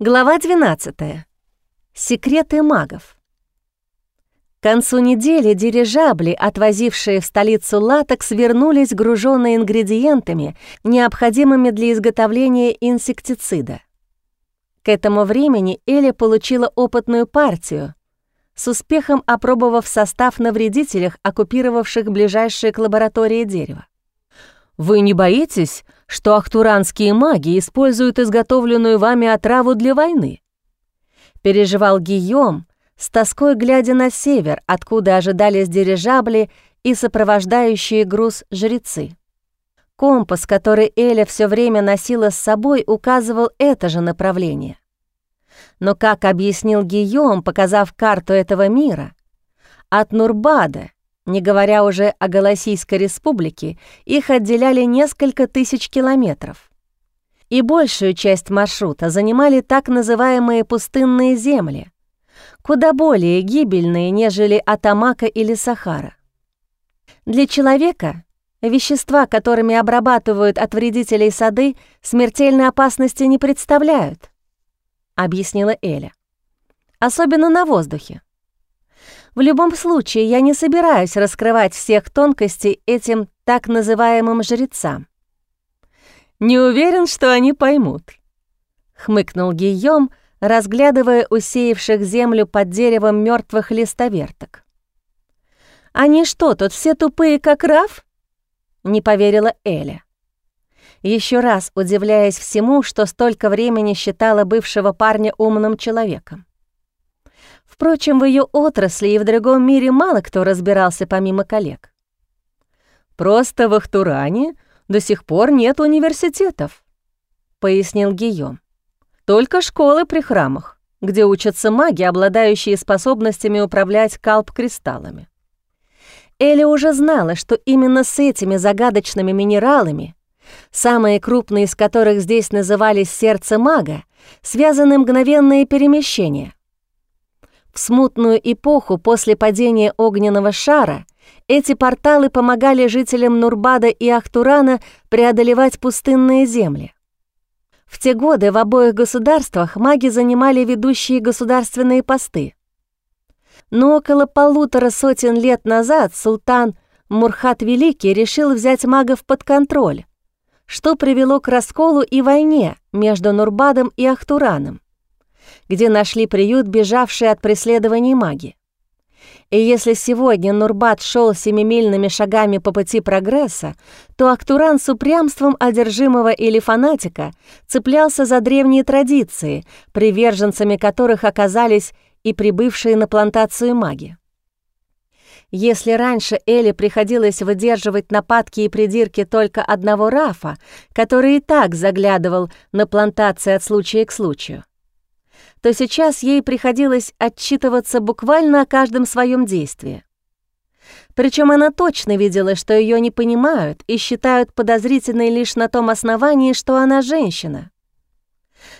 Глава 12. Секреты магов. К концу недели дирижабли, отвозившие в столицу латекс, вернулись груженные ингредиентами, необходимыми для изготовления инсектицида. К этому времени Эля получила опытную партию, с успехом опробовав состав на вредителях, оккупировавших ближайшие к лаборатории дерево. «Вы не боитесь, что ахтуранские маги используют изготовленную вами отраву для войны?» Переживал Гийом, с тоской глядя на север, откуда ожидались дирижабли и сопровождающие груз жрецы. Компас, который Эля все время носила с собой, указывал это же направление. Но, как объяснил Гийом, показав карту этого мира, от Нурбада не говоря уже о Голосийской республике, их отделяли несколько тысяч километров. И большую часть маршрута занимали так называемые пустынные земли, куда более гибельные, нежели Атамака или Сахара. Для человека вещества, которыми обрабатывают от вредителей сады, смертельной опасности не представляют, объяснила Эля. Особенно на воздухе. В любом случае, я не собираюсь раскрывать всех тонкостей этим так называемым жрецам. «Не уверен, что они поймут», — хмыкнул Гийом, разглядывая усеявших землю под деревом мертвых листоверток. «Они что, тут все тупые, как Раф?» — не поверила Эля. Еще раз удивляясь всему, что столько времени считала бывшего парня умным человеком. Впрочем, в ее отрасли и в другом мире мало кто разбирался помимо коллег. «Просто в Ахтуране до сих пор нет университетов», — пояснил Гийом. «Только школы при храмах, где учатся маги, обладающие способностями управлять калп-кристаллами». Элли уже знала, что именно с этими загадочными минералами, самые крупные из которых здесь назывались сердце мага, связаны мгновенные перемещения. В смутную эпоху после падения огненного шара эти порталы помогали жителям Нурбада и Ахтурана преодолевать пустынные земли. В те годы в обоих государствах маги занимали ведущие государственные посты. Но около полутора сотен лет назад султан Мурхат Великий решил взять магов под контроль, что привело к расколу и войне между Нурбадом и Ахтураном где нашли приют бежавшие от преследований маги. И если сегодня Нурбат шел семимильными шагами по пути прогресса, то Актуран с упрямством одержимого или фанатика цеплялся за древние традиции, приверженцами которых оказались и прибывшие на плантацию маги. Если раньше Элли приходилось выдерживать нападки и придирки только одного Рафа, который и так заглядывал на плантации от случая к случаю, то сейчас ей приходилось отчитываться буквально о каждом своем действии. Причем она точно видела, что ее не понимают и считают подозрительной лишь на том основании, что она женщина.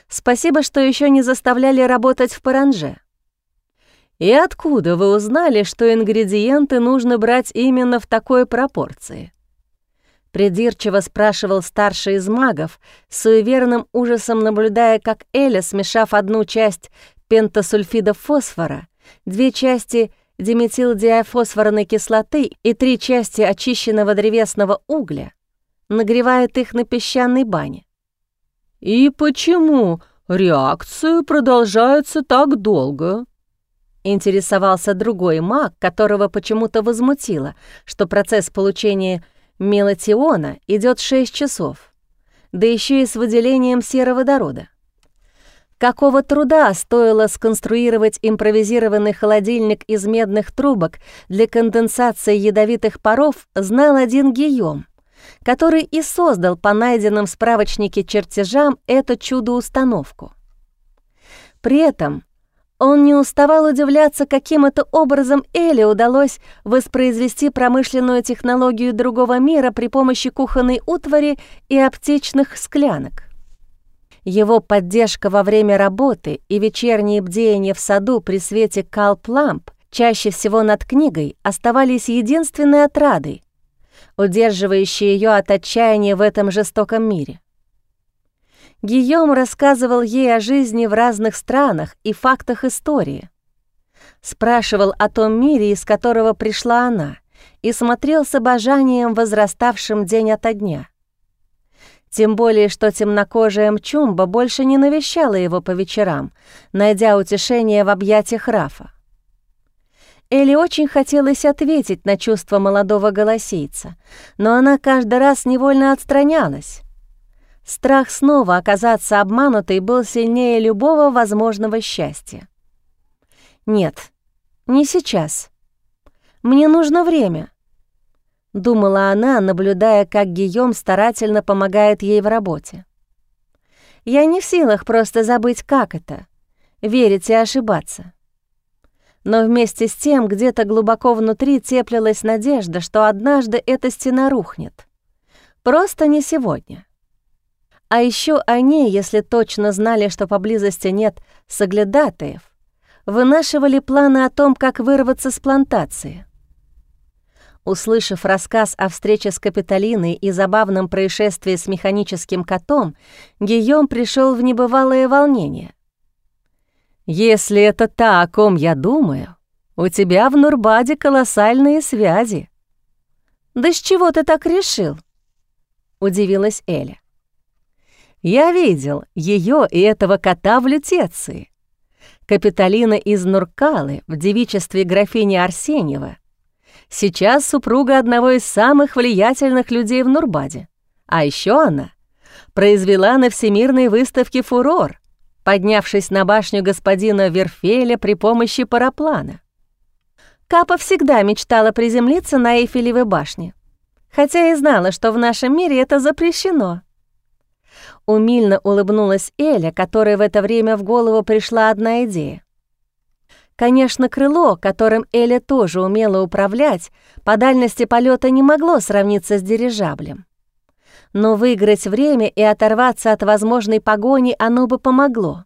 Спасибо, что еще не заставляли работать в паранже. И откуда вы узнали, что ингредиенты нужно брать именно в такой пропорции? Придирчиво спрашивал старший из магов, с суеверным ужасом наблюдая, как Эля, смешав одну часть пентасульфида фосфора, две части диметилдиафосфорной кислоты и три части очищенного древесного угля, нагревает их на песчаной бане. «И почему реакция продолжается так долго?» Интересовался другой маг, которого почему-то возмутило, что процесс получения Мелатиона идет 6 часов, да еще и с выделением сероводорода. Какого труда стоило сконструировать импровизированный холодильник из медных трубок для конденсации ядовитых паров, знал один Гийом, который и создал по найденным в справочнике чертежам эту чудо-установку. При этом он не уставал удивляться, каким это образом Эле удалось воспроизвести промышленную технологию другого мира при помощи кухонной утвари и аптечных склянок. Его поддержка во время работы и вечерние бдения в саду при свете калп-ламп чаще всего над книгой оставались единственной отрадой, удерживающей ее от отчаяния в этом жестоком мире. Гийом рассказывал ей о жизни в разных странах и фактах истории. Спрашивал о том мире, из которого пришла она, и смотрел с обожанием, возраставшим день ото дня. Тем более, что темнокожая Мчумба больше не навещала его по вечерам, найдя утешение в объятиях Рафа. Элли очень хотелось ответить на чувства молодого голосейца, но она каждый раз невольно отстранялась. Страх снова оказаться обманутой был сильнее любого возможного счастья. «Нет, не сейчас. Мне нужно время», — думала она, наблюдая, как Гийом старательно помогает ей в работе. «Я не в силах просто забыть, как это — верить и ошибаться». Но вместе с тем где-то глубоко внутри теплилась надежда, что однажды эта стена рухнет. Просто не сегодня. А еще они, если точно знали, что поблизости нет соглядатаев, вынашивали планы о том, как вырваться с плантации. Услышав рассказ о встрече с Капитолиной и забавном происшествии с механическим котом, Гийом пришел в небывалое волнение. «Если это та, о ком я думаю, у тебя в Нурбаде колоссальные связи». «Да с чего ты так решил?» — удивилась Эля. «Я видел ее и этого кота в Лютеции. Капитолина из Нуркалы в девичестве графини Арсеньева. Сейчас супруга одного из самых влиятельных людей в Нурбаде. А еще она произвела на Всемирной выставке фурор, поднявшись на башню господина Верфеля при помощи параплана. Капа всегда мечтала приземлиться на Эйфелевой башне, хотя и знала, что в нашем мире это запрещено. Умильно улыбнулась Эля, которой в это время в голову пришла одна идея. Конечно, крыло, которым Эля тоже умела управлять, по дальности полета не могло сравниться с дирижаблем. Но выиграть время и оторваться от возможной погони оно бы помогло.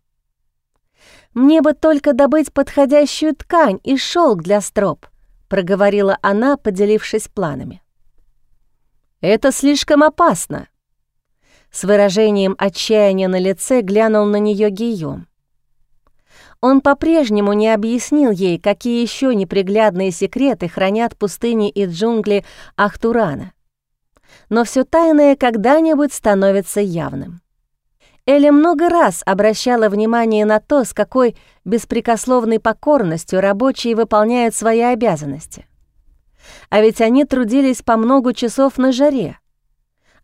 «Мне бы только добыть подходящую ткань и шелк для строп», — проговорила она, поделившись планами. «Это слишком опасно», с выражением отчаяния на лице глянул на нее Гийом. Он по-прежнему не объяснил ей, какие еще неприглядные секреты хранят пустыни и джунгли Ахтурана. Но все тайное когда-нибудь становится явным. Эля много раз обращала внимание на то, с какой беспрекословной покорностью рабочие выполняют свои обязанности. А ведь они трудились по много часов на жаре,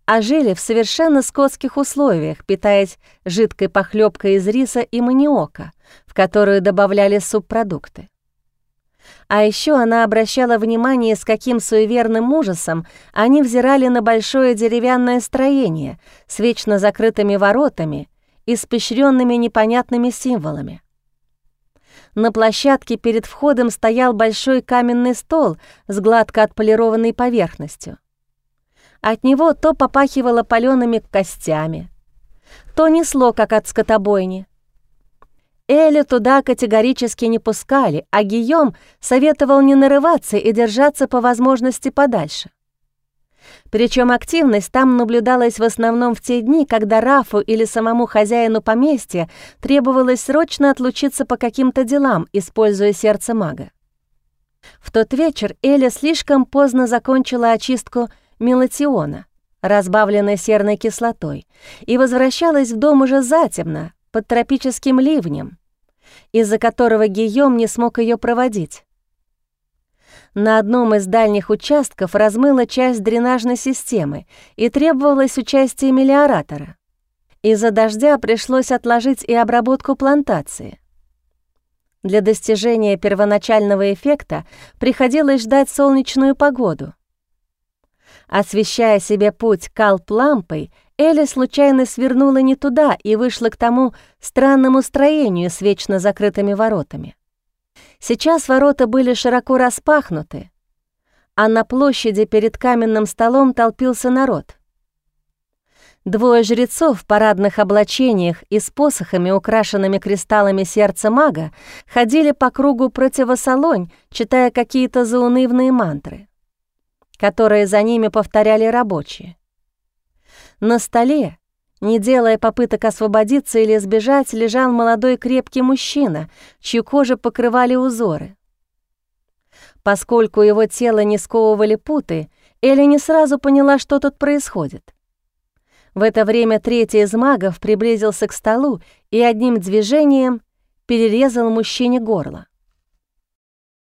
а жили в совершенно скотских условиях, питаясь жидкой похлебкой из риса и маниока, в которую добавляли субпродукты. А еще она обращала внимание, с каким суеверным ужасом они взирали на большое деревянное строение с вечно закрытыми воротами, испещренными непонятными символами. На площадке перед входом стоял большой каменный стол с гладко отполированной поверхностью. От него то попахивало палеными костями, то несло, как от скотобойни. Элю туда категорически не пускали, а Гийом советовал не нарываться и держаться по возможности подальше. Причем активность там наблюдалась в основном в те дни, когда Рафу или самому хозяину поместья требовалось срочно отлучиться по каким-то делам, используя сердце мага. В тот вечер Эля слишком поздно закончила очистку мелатиона, разбавленной серной кислотой, и возвращалась в дом уже затемно, под тропическим ливнем, из-за которого Гийом не смог ее проводить. На одном из дальних участков размыла часть дренажной системы и требовалось участие мелиоратора. Из-за дождя пришлось отложить и обработку плантации. Для достижения первоначального эффекта приходилось ждать солнечную погоду. Освещая себе путь калп-лампой, Элли случайно свернула не туда и вышла к тому странному строению с вечно закрытыми воротами. Сейчас ворота были широко распахнуты, а на площади перед каменным столом толпился народ. Двое жрецов в парадных облачениях и с посохами, украшенными кристаллами сердца мага, ходили по кругу противосолонь, читая какие-то заунывные мантры которые за ними повторяли рабочие. На столе, Не делая попыток освободиться или сбежать, лежал молодой крепкий мужчина, чью кожу покрывали узоры. Поскольку его тело не сковывали путы, Элли не сразу поняла, что тут происходит. В это время третий из магов приблизился к столу и одним движением перерезал мужчине горло.